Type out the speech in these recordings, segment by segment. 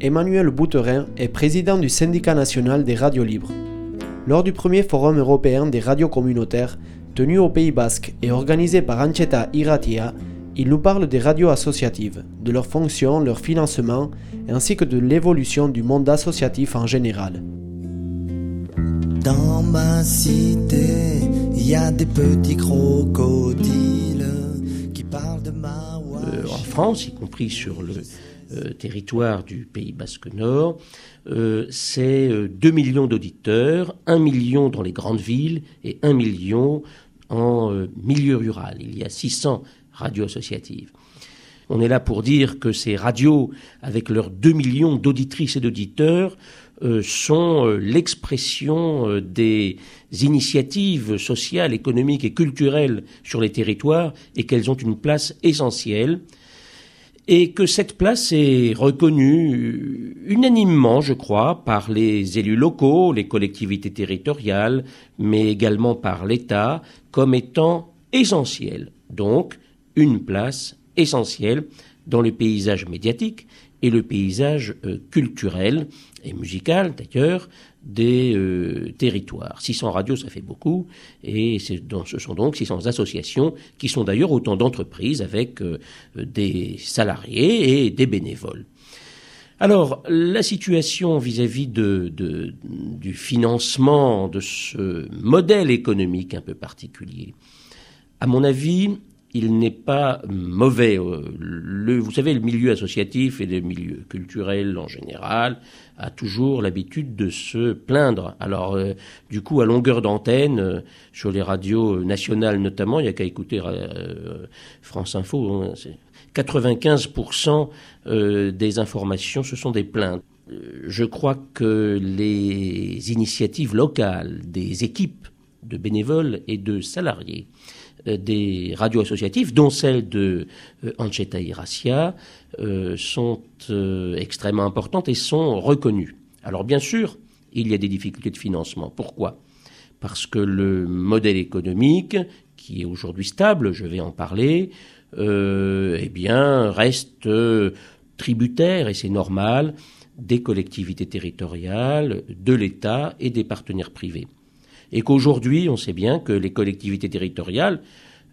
Emmanuel Bouterin est président du syndicat national des radios libres. Lors du premier forum européen des radios communautaires, tenu au Pays Basque et organisé par Ancheta Iratia, il nous parle des radios associatives, de leurs fonctions, leur financement, ainsi que de l'évolution du monde associatif en général. Dans ma cité, il y a des petits crocodiles en France, y compris sur le euh, territoire du Pays Basque Nord, euh, c'est 2 euh, millions d'auditeurs, 1 million dans les grandes villes et 1 million en milieu rural. Il y a 600 radios associatives. On est là pour dire que ces radios, avec leurs 2 millions d'auditrices et d'auditeurs, sont l'expression des initiatives sociales, économiques et culturelles sur les territoires et qu'elles ont une place essentielle et que cette place est reconnue unanimement, je crois, par les élus locaux, les collectivités territoriales, mais également par l'État, comme étant essentielle. Donc, une place essentielle dans le paysage médiatique et le paysage euh, culturel et musical d'ailleurs des euh, territoires. 600 radios, ça fait beaucoup, et ce sont donc 600 associations qui sont d'ailleurs autant d'entreprises avec euh, des salariés et des bénévoles. Alors, la situation vis-à-vis de, du financement de ce modèle économique un peu particulier, à mon avis, il n'est pas mauvais. Euh, vous savez, le milieu associatif et le milieu culturel en général a toujours l'habitude de se plaindre. Alors, euh, du coup, à longueur d'antenne, euh, sur les radios nationales notamment, il n'y a qu'à écouter France Info, 95% hein, des informations, ce sont des plaintes. Je crois que les initiatives locales des équipes de bénévoles et de salariés des radios associatives, dont celle de euh, Ancheta Iracia, euh, sont extrêmement importantes et sont reconnues. Alors bien sûr, il y a des difficultés de financement. Pourquoi? Parce que le modèle économique, qui est aujourd'hui stable, je vais en parler, eh bien, reste tributaire, et c'est normal, des collectivités territoriales, de l'État et des partenaires privés et qu'aujourd'hui, on sait bien que les collectivités territoriales,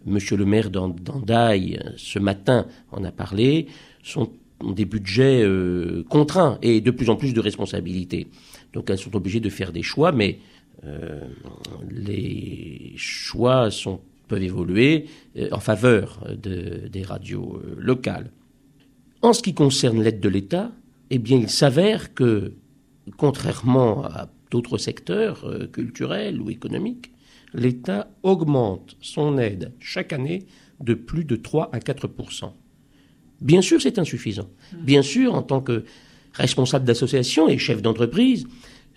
Monsieur le maire d'Andaï, ce matin, en a parlé, sont ont des budgets euh, contraints et de plus en plus de responsabilités. Donc elles sont obligées de faire des choix, mais euh, les choix peuvent évoluer euh, en faveur de, des radios locales. En ce qui concerne l'aide de l'État, eh bien il s'avère que, contrairement à d'autres secteurs euh, culturels ou économiques, l'État augmente son aide chaque année de plus de 3 à 4% Bien sûr, c'est insuffisant. Bien sûr, en tant que responsable d'association et chef d'entreprise,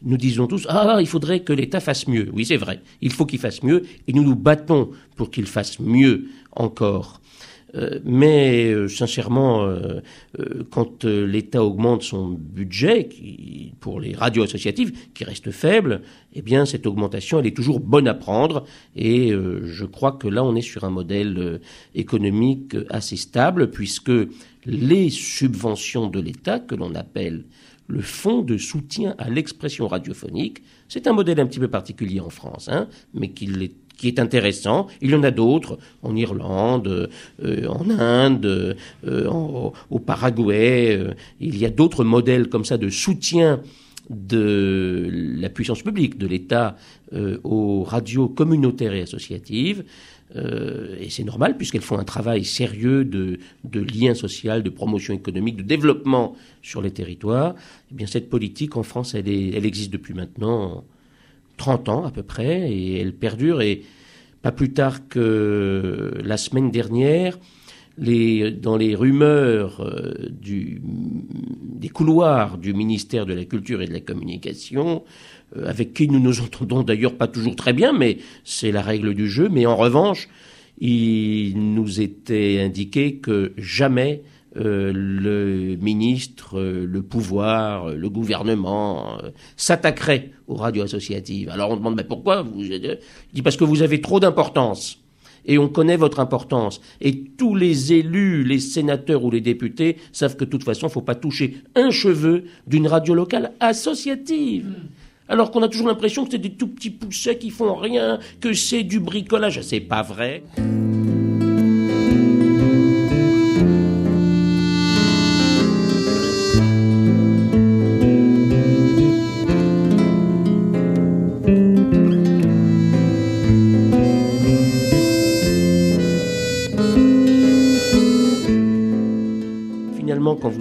nous disons tous Ah, il faudrait que l'État fasse mieux. Oui, c'est vrai, il faut qu'il fasse mieux et nous nous battons pour qu'il fasse mieux encore. Euh, mais euh, sincèrement, euh, quand l'État augmente son budget qui, pour les radios associatives, qui reste faible, eh bien cette augmentation, elle est toujours bonne à prendre. Et je crois que là, on est sur un modèle économique assez stable, puisque les subventions de l'État, que l'on appelle le fonds de soutien à l'expression radiophonique, c'est un modèle un petit peu particulier en France, hein, mais qui est intéressant. Il y en a d'autres en Irlande, euh, en Inde, euh, au Paraguay. Euh, il y a d'autres modèles comme ça de soutien de la puissance publique, de l'État aux radios communautaires et associatives. Et c'est normal puisqu'elles font un travail sérieux de, de, lien social, de promotion économique, de développement sur les territoires. Eh bien, cette politique en France, elle, existe depuis maintenant 30 ans à peu près, et elle perdure. Et pas plus tard que la semaine dernière, dans les rumeurs euh, du, des couloirs du ministère de la Culture et de la Communication, euh, avec qui nous nous entendons d'ailleurs pas toujours très bien, mais c'est la règle du jeu. Mais en revanche, il nous était indiqué que jamais euh, le ministre, euh, le pouvoir, euh, le gouvernement s'attaquerait aux radios associatives. Alors on demande mais pourquoi vous Il dit parce que vous avez trop d'importance Et on connaît votre importance. Et tous les élus, les sénateurs ou les députés savent que de toute façon, il ne faut pas toucher un cheveu d'une radio locale associative. Alors qu'on a toujours l'impression que c'est des tout petits poussets qui font rien, que c'est du bricolage. C'est pas vrai.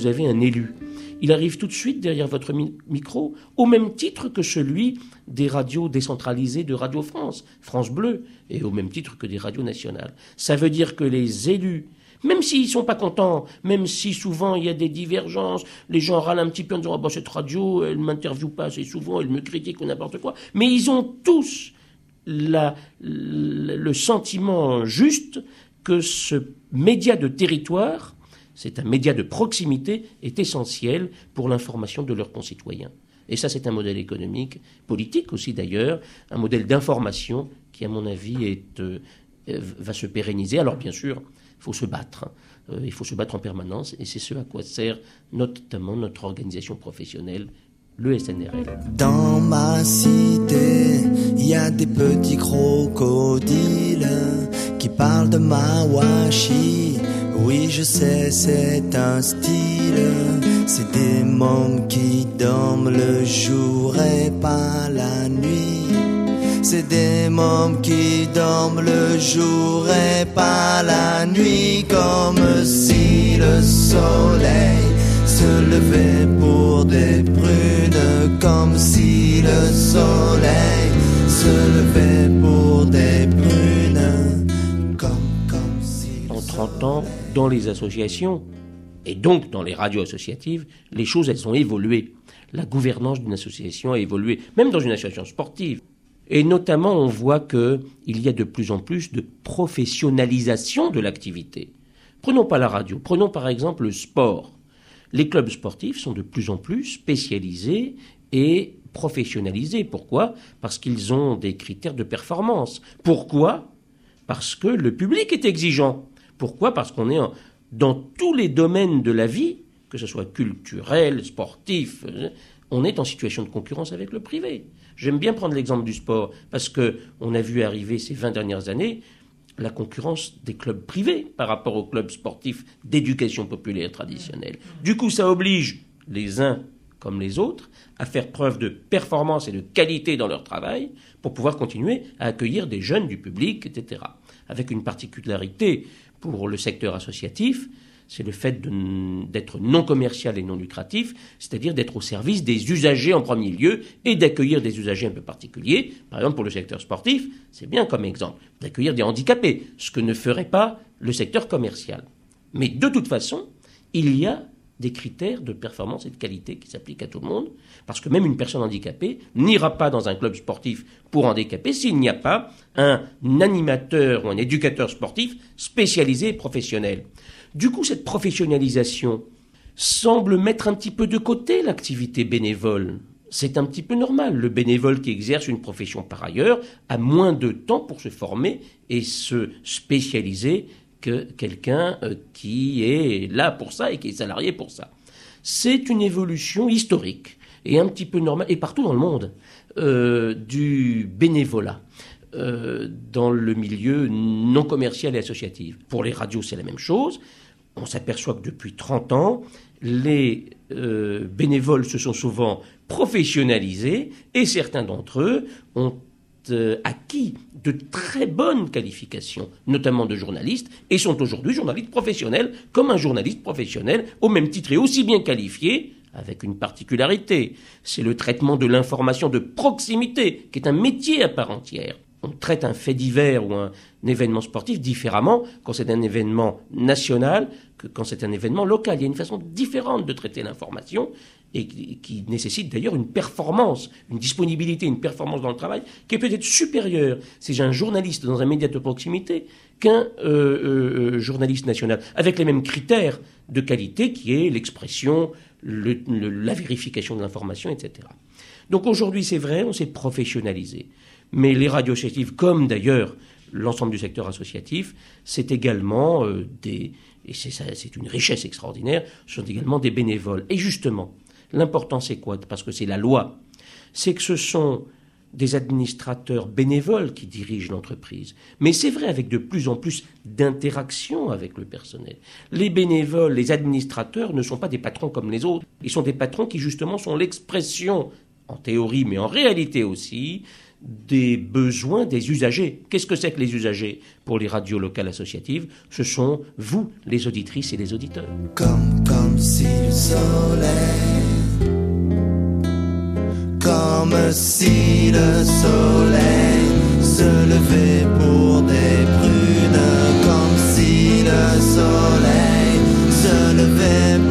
Vous avez un élu il arrive tout de suite derrière votre micro, au même titre que celui des radios décentralisées de Radio France, France Bleu, et au même titre que des radios nationales. Ça veut dire que les élus, même s'ils sont pas contents, même si souvent il y a des divergences, les gens râlent un petit peu en disant ah, cette radio, elle m'interviewe pas assez souvent, elle me critique ou n'importe quoi, mais ils ont tous le sentiment juste que ce média de territoire c'est un média de proximité, est essentiel pour l'information de leurs concitoyens. Et ça, c'est un modèle économique, politique aussi d'ailleurs, un modèle d'information qui, à mon avis, est, euh, va se pérenniser. Alors, bien sûr, il faut se battre. Euh, il faut se battre en permanence, et c'est ce à quoi sert notamment notre organisation professionnelle, le SNRL. Dans ma cité, il y a des petits crocodiles qui parlent de ma washi oui, je sais, c'est un style. C'est des mômes qui dorment le jour et pas la nuit. C'est des mômes qui dorment le jour et pas la nuit. Comme si le soleil se levait pour des prunes. Comme si le soleil se levait pour des prunes. Comme, comme si. En 30 ans, dans les associations, et donc dans les radios associatives, les choses, elles ont évolué. La gouvernance d'une association a évolué, même dans une association sportive. Et notamment, on voit qu'il y a de plus en plus de professionnalisation de l'activité. Prenons pas la radio, prenons par exemple le sport. Les clubs sportifs sont de plus en plus spécialisés et professionnalisés. Pourquoi? Parce qu'ils ont des critères de performance. Pourquoi? Parce que le public est exigeant. Pourquoi? Parce qu'on est dans tous les domaines de la vie, que ce soit culturel, sportif, euh, on est en situation de concurrence avec le privé. J'aime bien prendre l'exemple du sport parce que on a vu arriver ces 20 dernières années la concurrence des clubs privés par rapport aux clubs sportifs d'éducation populaire traditionnelle. Du coup, ça oblige les uns comme les autres à faire preuve de performance et de qualité dans leur travail pour pouvoir continuer à accueillir des jeunes du public, etc. Avec une particularité pour le secteur associatif, c'est le fait d'être non commercial et non lucratif, c'est-à-dire d'être au service des usagers en premier lieu et d'accueillir des usagers un peu particuliers. Par exemple, pour le secteur sportif, c'est bien comme exemple, d'accueillir des handicapés, ce que ne ferait pas le secteur commercial. Mais de toute façon, il y a des critères de performance et de qualité qui s'appliquent à tout le monde, parce que même une personne handicapée n'ira pas dans un club sportif pour handicapés s'il n'y a pas un animateur ou un éducateur sportif spécialisé et professionnel. Du coup, cette professionnalisation semble mettre un petit peu de côté l'activité bénévole. C'est un petit peu normal. Le bénévole qui exerce une profession par ailleurs a moins de temps pour se former et se spécialiser que quelqu'un euh, qui est là pour ça et qui est salarié pour ça. C'est une évolution historique et un petit peu normale, et partout dans le monde, euh, du bénévolat. Euh, dans le milieu non commercial et associatif. Pour les radios, c'est la même chose. On s'aperçoit que depuis 30 ans, les bénévoles se sont souvent professionnalisés et certains d'entre eux ont acquis de très bonnes qualifications, notamment de journalistes, et sont aujourd'hui journalistes professionnels, comme un journaliste professionnel, au même titre et aussi bien qualifié, avec une particularité, c'est le traitement de l'information de proximité, qui est un métier à part entière. On traite un fait divers ou un événement sportif différemment quand c'est un événement national que quand c'est un événement local. Il y a une façon différente de traiter l'information et qui, nécessite d'ailleurs une performance, une disponibilité, une performance dans le travail qui est peut-être supérieure si j'ai un journaliste dans un média de proximité qu'un euh, euh, journaliste national, avec les mêmes critères de qualité qui est l'expression, la vérification de l'information, etc. Donc aujourd'hui, c'est vrai, on s'est professionnalisé. Mais les radios associatives, comme d'ailleurs l'ensemble du secteur associatif, c'est également euh, des, et c'est une richesse extraordinaire, ce sont également des bénévoles. Et justement, l'important c'est quoi? Parce que c'est la loi, c'est que ce sont des administrateurs bénévoles qui dirigent l'entreprise. Mais c'est vrai avec de plus en plus d'interactions avec le personnel. Les bénévoles, les administrateurs ne sont pas des patrons comme les autres. Ils sont des patrons qui justement sont l'expression, en théorie mais en réalité aussi, des besoins des usagers. Qu'est-ce que c'est que les usagers pour les radios locales associatives? Ce sont vous, les auditrices et les auditeurs. Comme, si le soleil se levait pour des prunes, comme si le soleil se levait